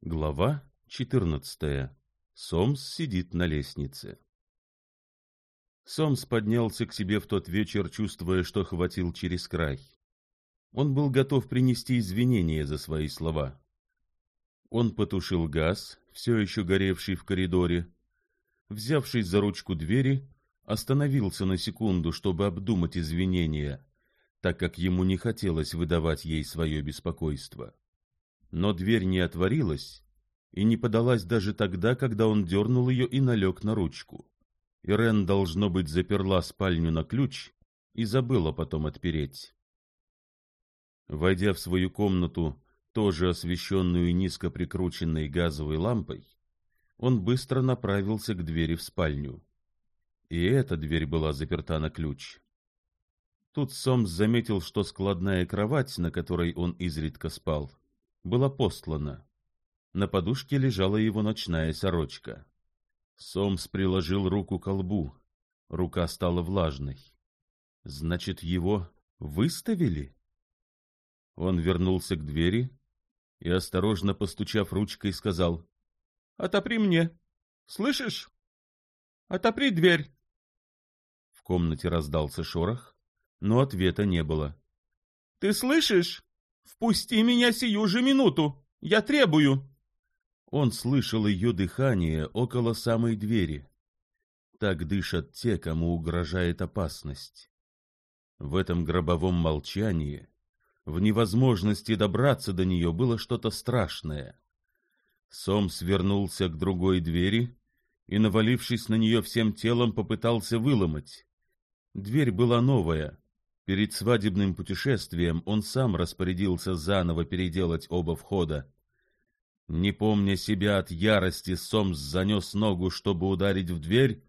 Глава 14. Сомс сидит на лестнице. Сомс поднялся к себе в тот вечер, чувствуя, что хватил через край. Он был готов принести извинения за свои слова. Он потушил газ, все еще горевший в коридоре. Взявшись за ручку двери, остановился на секунду, чтобы обдумать извинения, так как ему не хотелось выдавать ей свое беспокойство но дверь не отворилась и не подалась даже тогда, когда он дернул ее и налег на ручку. Ирен, должно быть, заперла спальню на ключ и забыла потом отпереть. Войдя в свою комнату, тоже освещенную низко прикрученной газовой лампой, он быстро направился к двери в спальню. И эта дверь была заперта на ключ. Тут Сомс заметил, что складная кровать, на которой он изредка спал, была послана. На подушке лежала его ночная сорочка. Сомс приложил руку к лбу. Рука стала влажной. Значит, его выставили? Он вернулся к двери и, осторожно постучав ручкой, сказал «Отопри мне! Слышишь? Отопри дверь!» В комнате раздался шорох, но ответа не было. «Ты слышишь?» «Впусти меня сию же минуту! Я требую!» Он слышал ее дыхание около самой двери. Так дышат те, кому угрожает опасность. В этом гробовом молчании, в невозможности добраться до нее было что-то страшное. Сом свернулся к другой двери и, навалившись на нее всем телом, попытался выломать. Дверь была новая, Перед свадебным путешествием он сам распорядился заново переделать оба входа. Не помня себя от ярости, Сомс занес ногу, чтобы ударить в дверь,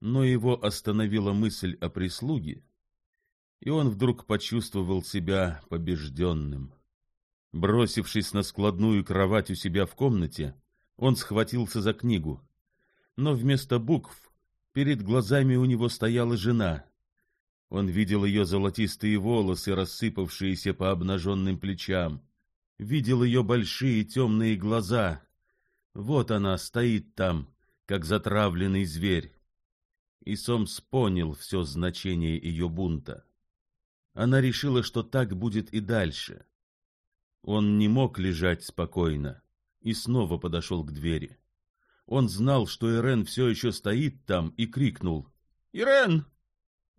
но его остановила мысль о прислуге, и он вдруг почувствовал себя побежденным. Бросившись на складную кровать у себя в комнате, он схватился за книгу, но вместо букв перед глазами у него стояла жена — он видел ее золотистые волосы, рассыпавшиеся по обнаженным плечам, видел ее большие темные глаза. Вот она стоит там, как затравленный зверь. И Сомс понял все значение ее бунта. Она решила, что так будет и дальше. Он не мог лежать спокойно и снова подошел к двери. Он знал, что Ирен все еще стоит там, и крикнул «Ирен!»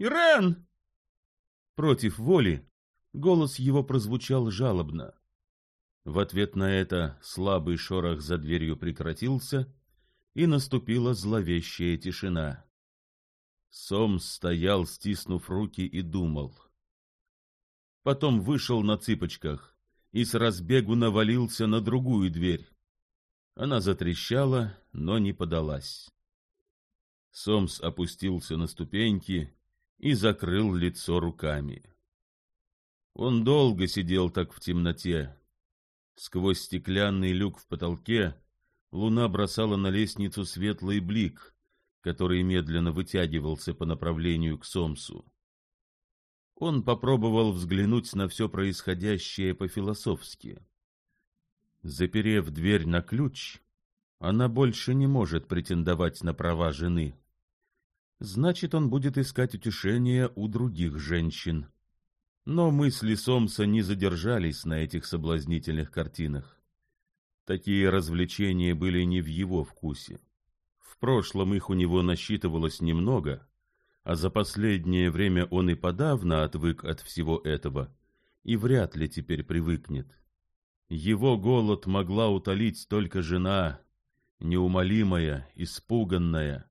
«Ирен!» Против воли голос его прозвучал жалобно. В ответ на это слабый шорох за дверью прекратился, и наступила зловещая тишина. Сомс стоял, стиснув руки, и думал. Потом вышел на цыпочках и с разбегу навалился на другую дверь. Она затрещала, но не подалась. Сомс опустился на ступеньки и закрыл лицо руками. Он долго сидел так в темноте. Сквозь стеклянный люк в потолке луна бросала на лестницу светлый блик, который медленно вытягивался по направлению к Сомсу. Он попробовал взглянуть на все происходящее по-философски. Заперев дверь на ключ, она больше не может претендовать на права жены значит он будет искать утешения у других женщин. Но мысли Сомса не задержались на этих соблазнительных картинах. Такие развлечения были не в его вкусе. В прошлом их у него насчитывалось немного, а за последнее время он и подавно отвык от всего этого, и вряд ли теперь привыкнет. Его голод могла утолить только жена, неумолимая, испуганная,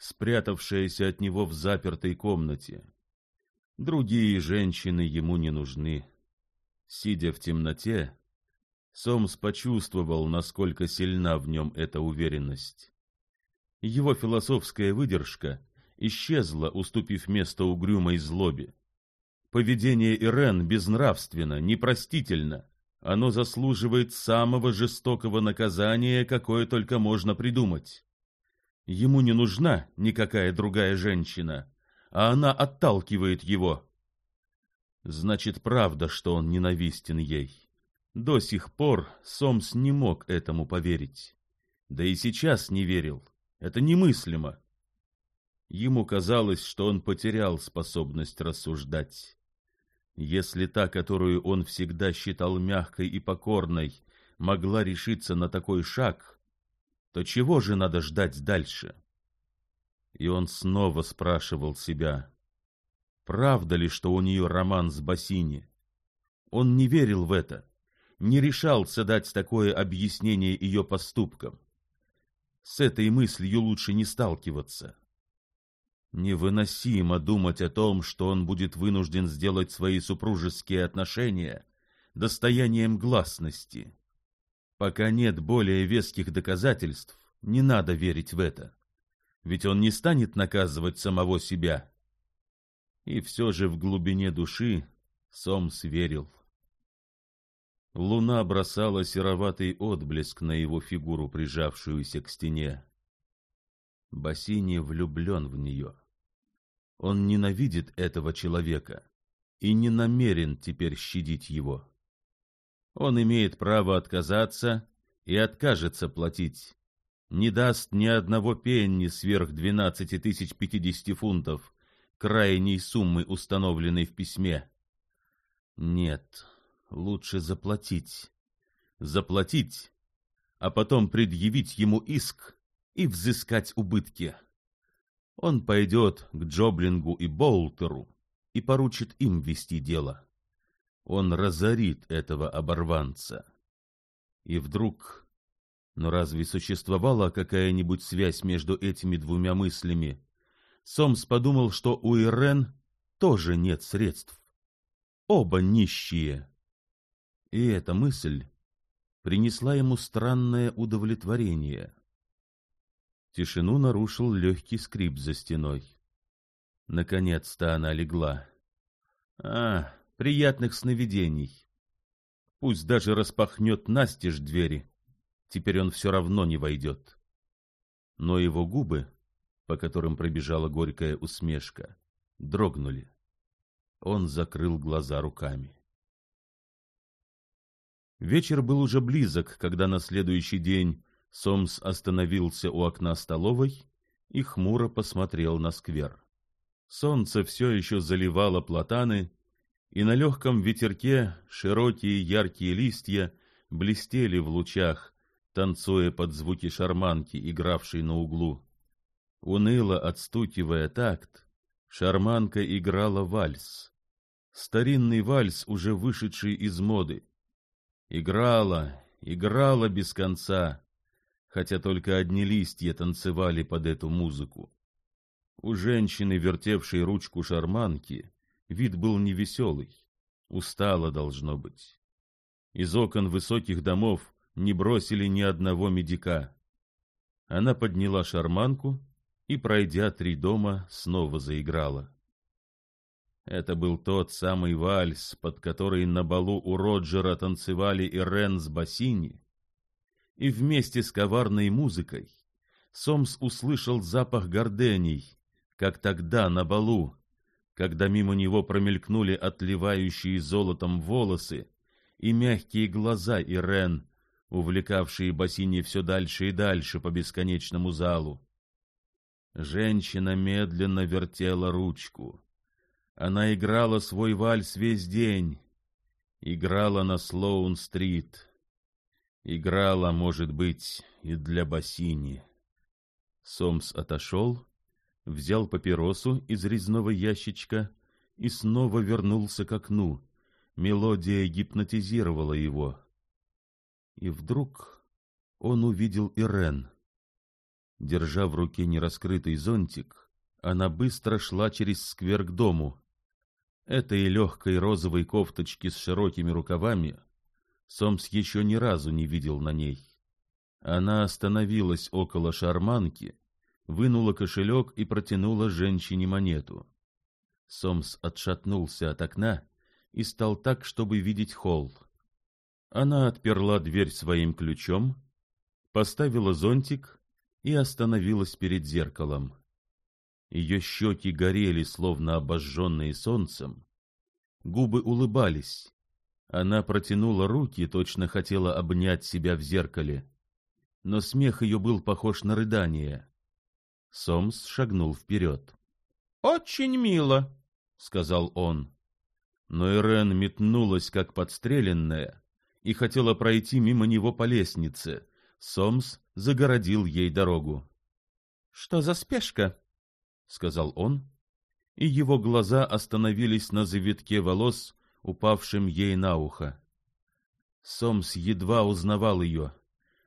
спрятавшаяся от него в запертой комнате. Другие женщины ему не нужны. Сидя в темноте, Сомс почувствовал, насколько сильна в нем эта уверенность. Его философская выдержка исчезла, уступив место угрюмой злобе. Поведение Ирен безнравственно, непростительно. Оно заслуживает самого жестокого наказания, какое только можно придумать. Ему не нужна никакая другая женщина, а она отталкивает его. Значит, правда, что он ненавистен ей. До сих пор Сомс не мог этому поверить. Да и сейчас не верил. Это немыслимо. Ему казалось, что он потерял способность рассуждать. Если та, которую он всегда считал мягкой и покорной, могла решиться на такой шаг, то чего же надо ждать дальше? И он снова спрашивал себя, правда ли, что у нее роман с Бассини? Он не верил в это, не решался дать такое объяснение ее поступкам. С этой мыслью лучше не сталкиваться. Невыносимо думать о том, что он будет вынужден сделать свои супружеские отношения достоянием гласности. Пока нет более веских доказательств, не надо верить в это. Ведь он не станет наказывать самого себя. И все же в глубине души Сомс верил. Луна бросала сероватый отблеск на его фигуру, прижавшуюся к стене. Бассини влюблен в нее. Он ненавидит этого человека и не намерен теперь щадить его он имеет право отказаться и откажется платить. Не даст ни одного пенни сверх 12 тысяч 50 фунтов, крайней суммы, установленной в письме. Нет, лучше заплатить. Заплатить, а потом предъявить ему иск и взыскать убытки. Он пойдет к Джоблингу и Болтеру и поручит им вести дело он разорит этого оборванца. И вдруг, но разве существовала какая-нибудь связь между этими двумя мыслями? Сомс подумал, что у Ирен тоже нет средств. Оба нищие. И эта мысль принесла ему странное удовлетворение. Тишину нарушил легкий скрип за стеной. Наконец-то она легла. — А приятных сновидений. Пусть даже распахнет настежь двери, теперь он все равно не войдет. Но его губы, по которым пробежала горькая усмешка, дрогнули. Он закрыл глаза руками. Вечер был уже близок, когда на следующий день Сомс остановился у окна столовой и хмуро посмотрел на сквер. Солнце все еще заливало платаны, и на легком ветерке широкие яркие листья блестели в лучах, танцуя под звуки шарманки, игравшей на углу. Уныло отстукивая такт, шарманка играла вальс. Старинный вальс, уже вышедший из моды. Играла, играла без конца, хотя только одни листья танцевали под эту музыку. У женщины, вертевшей ручку шарманки, Вид был невеселый, устало должно быть. Из окон высоких домов не бросили ни одного медика. Она подняла шарманку и, пройдя три дома, снова заиграла. Это был тот самый вальс, под который на балу у Роджера танцевали Ирен с Бассини. И вместе с коварной музыкой Сомс услышал запах гордений, как тогда на балу, когда мимо него промелькнули отливающие золотом волосы и мягкие глаза Ирен, увлекавшие бассейне все дальше и дальше по бесконечному залу. Женщина медленно вертела ручку. Она играла свой вальс весь день, играла на Слоун-стрит, играла, может быть, и для бассейни. Сомс отошел взял папиросу из резного ящичка и снова вернулся к окну. Мелодия гипнотизировала его. И вдруг он увидел Ирен. Держа в руке нераскрытый зонтик, она быстро шла через сквер к дому. Этой легкой розовой кофточки с широкими рукавами Сомс еще ни разу не видел на ней. Она остановилась около шарманки — вынула кошелек и протянула женщине монету. Сомс отшатнулся от окна и стал так, чтобы видеть холл. Она отперла дверь своим ключом, поставила зонтик и остановилась перед зеркалом. Ее щеки горели, словно обожженные солнцем. Губы улыбались. Она протянула руки, точно хотела обнять себя в зеркале. Но смех ее был похож на рыдание. Сомс шагнул вперед. «Очень мило», — сказал он. Но Ирен метнулась, как подстреленная, и хотела пройти мимо него по лестнице. Сомс загородил ей дорогу. «Что за спешка?» — сказал он, и его глаза остановились на завитке волос, упавшим ей на ухо. Сомс едва узнавал ее.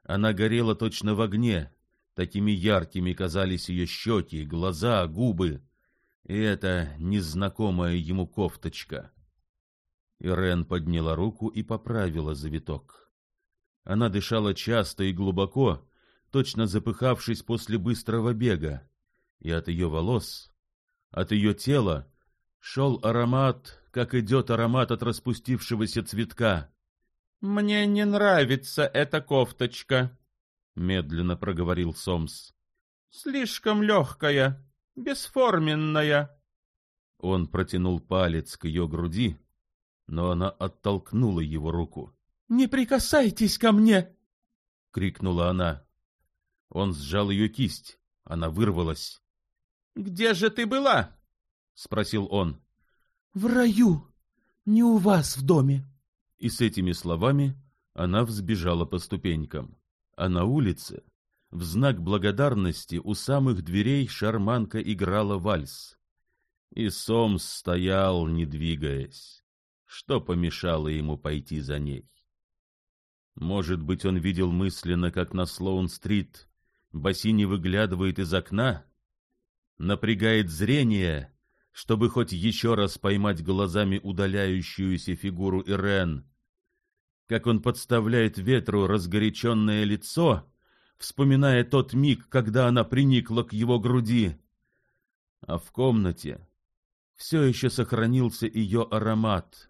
Она горела точно в огне, такими яркими казались ее щеки, глаза, губы, и эта незнакомая ему кофточка. Ирен подняла руку и поправила завиток. Она дышала часто и глубоко, точно запыхавшись после быстрого бега, и от ее волос, от ее тела шел аромат, как идет аромат от распустившегося цветка. «Мне не нравится эта кофточка», — медленно проговорил Сомс. «Слишком легкая, бесформенная». Он протянул палец к ее груди, но она оттолкнула его руку. «Не прикасайтесь ко мне!» — крикнула она. Он сжал ее кисть, она вырвалась. «Где же ты была?» — спросил он. «В раю, не у вас в доме». И с этими словами она взбежала по ступенькам а на улице, в знак благодарности у самых дверей шарманка играла вальс. И Сомс стоял, не двигаясь. Что помешало ему пойти за ней? Может быть, он видел мысленно, как на Слоун-стрит Бассини выглядывает из окна, напрягает зрение, чтобы хоть еще раз поймать глазами удаляющуюся фигуру Ирен, как он подставляет ветру разгоряченное лицо, вспоминая тот миг, когда она приникла к его груди. А в комнате все еще сохранился ее аромат,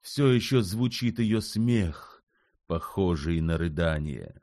все еще звучит ее смех, похожий на рыдание.